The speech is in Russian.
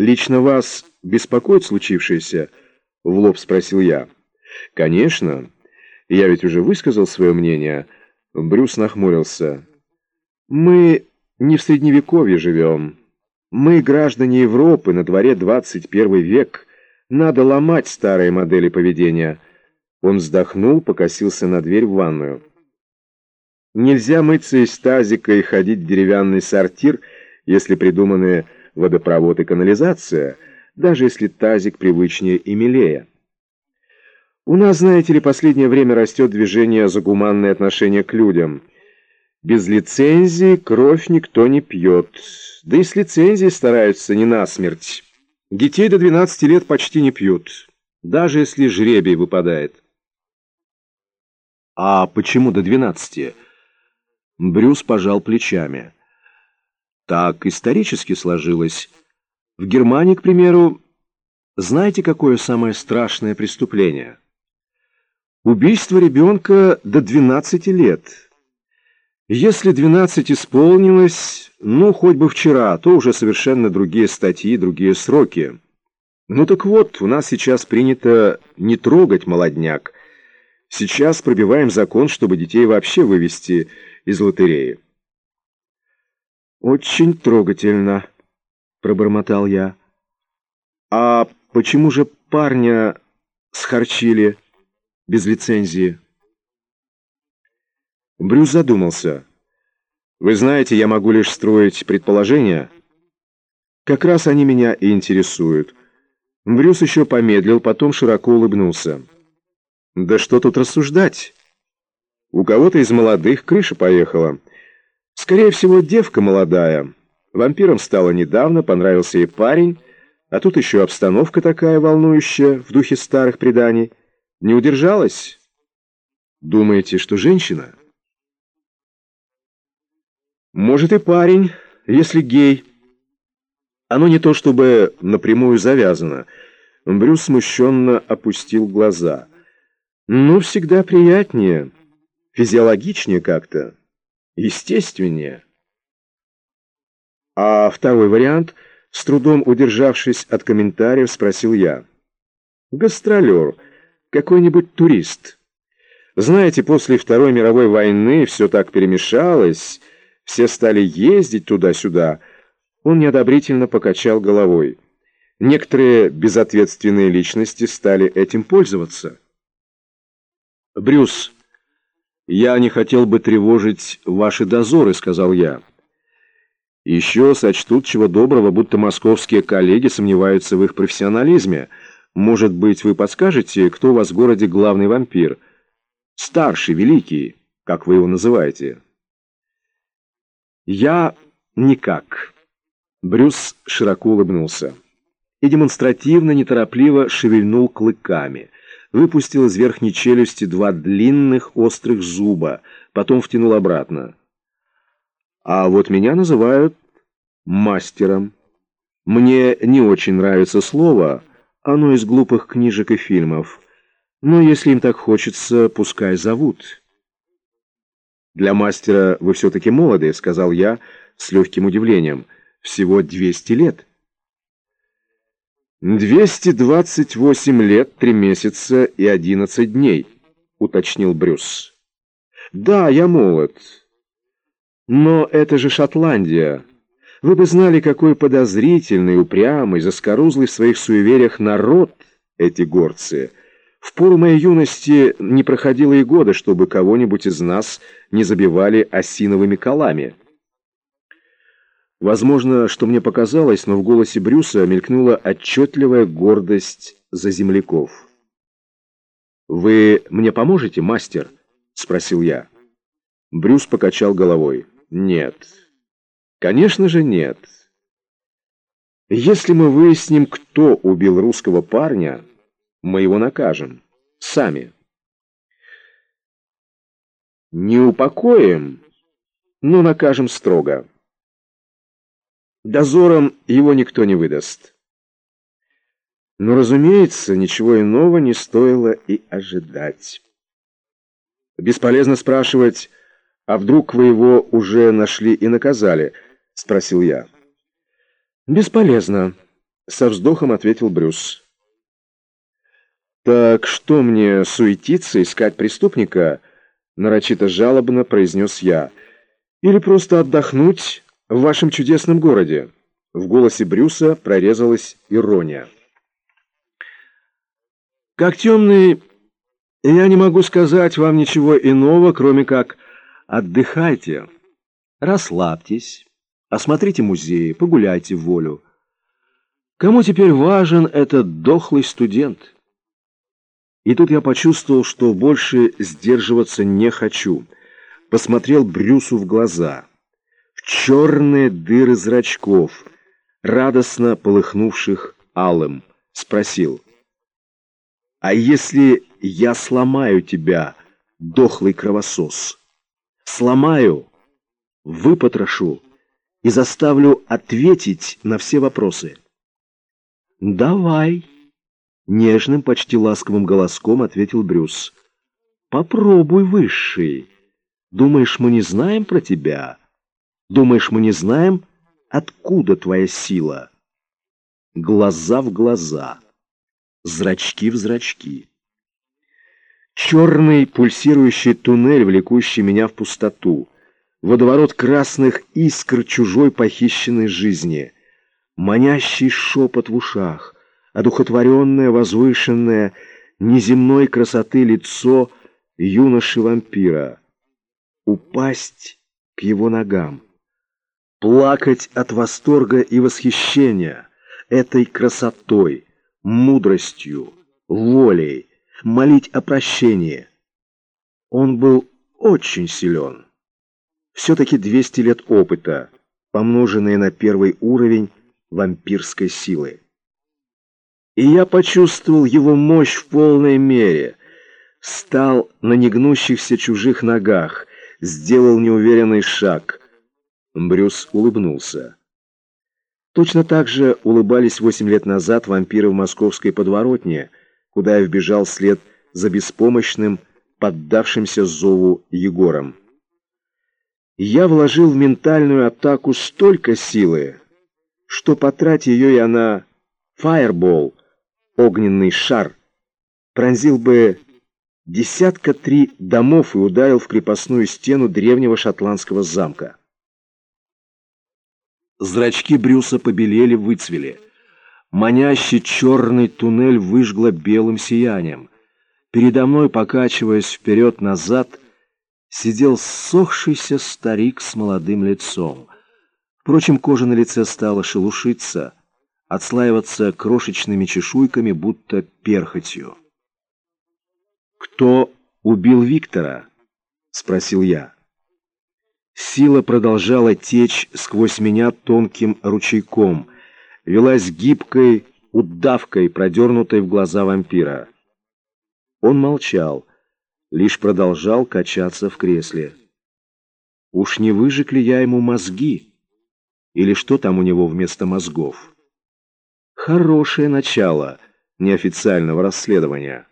лично вас беспокоит случившееся?» — в лоб спросил я. «Конечно. Я ведь уже высказал свое мнение». Брюс нахмурился. «Мы не в Средневековье живем. Мы граждане Европы, на дворе 21 век. Надо ломать старые модели поведения». Он вздохнул, покосился на дверь в ванную. Нельзя мыться из тазика и ходить в деревянный сортир, если придуманы водопровод и канализация, даже если тазик привычнее и милее. У нас, знаете ли, последнее время растет движение за гуманное отношение к людям. Без лицензии кровь никто не пьет. Да и с лицензией стараются не насмерть. Детей до 12 лет почти не пьют, даже если жребий выпадает. А почему до 12? Брюс пожал плечами. Так исторически сложилось. В Германии, к примеру, знаете, какое самое страшное преступление? Убийство ребенка до 12 лет. Если 12 исполнилось, ну, хоть бы вчера, то уже совершенно другие статьи, другие сроки. Ну так вот, у нас сейчас принято не трогать молодняк. Сейчас пробиваем закон, чтобы детей вообще вывести из лотереи. «Очень трогательно», — пробормотал я. «А почему же парня схарчили без лицензии?» Брюс задумался. «Вы знаете, я могу лишь строить предположения. Как раз они меня и интересуют». Брюс еще помедлил, потом широко улыбнулся. «Да что тут рассуждать?» У кого-то из молодых крыша поехала. Скорее всего, девка молодая. Вампиром стала недавно, понравился ей парень, а тут еще обстановка такая волнующая, в духе старых преданий. Не удержалась? Думаете, что женщина? Может и парень, если гей. Оно не то чтобы напрямую завязано. Брюс смущенно опустил глаза. Ну, всегда приятнее физиологичнее как-то, естественнее. А второй вариант, с трудом удержавшись от комментариев, спросил я. Гастролер, какой-нибудь турист. Знаете, после Второй мировой войны все так перемешалось, все стали ездить туда-сюда. Он неодобрительно покачал головой. Некоторые безответственные личности стали этим пользоваться. Брюс «Я не хотел бы тревожить ваши дозоры», — сказал я. «Еще сочтут чего доброго, будто московские коллеги сомневаются в их профессионализме. Может быть, вы подскажете, кто у вас в городе главный вампир? Старший, великий, как вы его называете?» «Я никак». Брюс широко улыбнулся и демонстративно, неторопливо шевельнул клыками — выпустил из верхней челюсти два длинных острых зуба, потом втянул обратно. А вот меня называют мастером. Мне не очень нравится слово, оно из глупых книжек и фильмов. Но если им так хочется, пускай зовут. «Для мастера вы все-таки молоды», — сказал я с легким удивлением. «Всего 200 лет». «Двести двадцать восемь лет, три месяца и одиннадцать дней», — уточнил Брюс. «Да, я молод. Но это же Шотландия. Вы бы знали, какой подозрительный, упрямый, заскорузлый в своих суевериях народ эти горцы. В пору моей юности не проходило и года, чтобы кого-нибудь из нас не забивали осиновыми колами». Возможно, что мне показалось, но в голосе Брюса мелькнула отчетливая гордость за земляков. «Вы мне поможете, мастер?» — спросил я. Брюс покачал головой. «Нет. Конечно же нет. Если мы выясним, кто убил русского парня, мы его накажем. Сами. Не упокоим, но накажем строго». Дозором его никто не выдаст. Но, разумеется, ничего иного не стоило и ожидать. Бесполезно спрашивать, а вдруг вы его уже нашли и наказали, спросил я. Бесполезно, Со вздохом ответил Брюс. «Так что мне, суетиться, искать преступника?» Нарочито жалобно произнес я. «Или просто отдохнуть в вашем чудесном городе?» В голосе Брюса прорезалась ирония. «Как темный, я не могу сказать вам ничего иного, кроме как отдыхайте, расслабьтесь, осмотрите музеи, погуляйте в волю. Кому теперь важен этот дохлый студент?» И тут я почувствовал, что больше сдерживаться не хочу. Посмотрел Брюсу в глаза. Черные дыры зрачков, радостно полыхнувших алым. Спросил. «А если я сломаю тебя, дохлый кровосос? Сломаю, выпотрошу и заставлю ответить на все вопросы». «Давай». Нежным, почти ласковым голоском ответил Брюс. «Попробуй, Высший. Думаешь, мы не знаем про тебя? Думаешь, мы не знаем, откуда твоя сила?» Глаза в глаза, зрачки в зрачки. Черный пульсирующий туннель, влекущий меня в пустоту. Водоворот красных искр чужой похищенной жизни. Манящий шепот в ушах — одухотворенное, возвышенное, неземной красоты лицо юноши-вампира. Упасть к его ногам, плакать от восторга и восхищения этой красотой, мудростью, волей, молить о прощении. Он был очень силен. Все-таки 200 лет опыта, помноженные на первый уровень вампирской силы и я почувствовал его мощь в полной мере. Стал на негнущихся чужих ногах, сделал неуверенный шаг. Брюс улыбнулся. Точно так же улыбались восемь лет назад вампиры в московской подворотне, куда я вбежал вслед за беспомощным, поддавшимся зову Егором. Я вложил в ментальную атаку столько силы, что потратить ее я на фаербол, огненный шар пронзил бы десятка три домов и ударил в крепостную стену древнего шотландского замка. Зрачки Брюса побелели, выцвели. Манящий черный туннель выжгло белым сиянием. Передо мной, покачиваясь вперед-назад, сидел ссохшийся старик с молодым лицом. Впрочем, кожа на лице стала шелушиться — отслаиваться крошечными чешуйками, будто перхотью. «Кто убил Виктора?» — спросил я. Сила продолжала течь сквозь меня тонким ручейком, велась гибкой удавкой, продернутой в глаза вампира. Он молчал, лишь продолжал качаться в кресле. Уж не выжег ли я ему мозги? Или что там у него вместо мозгов? Хорошее начало неофициального расследования.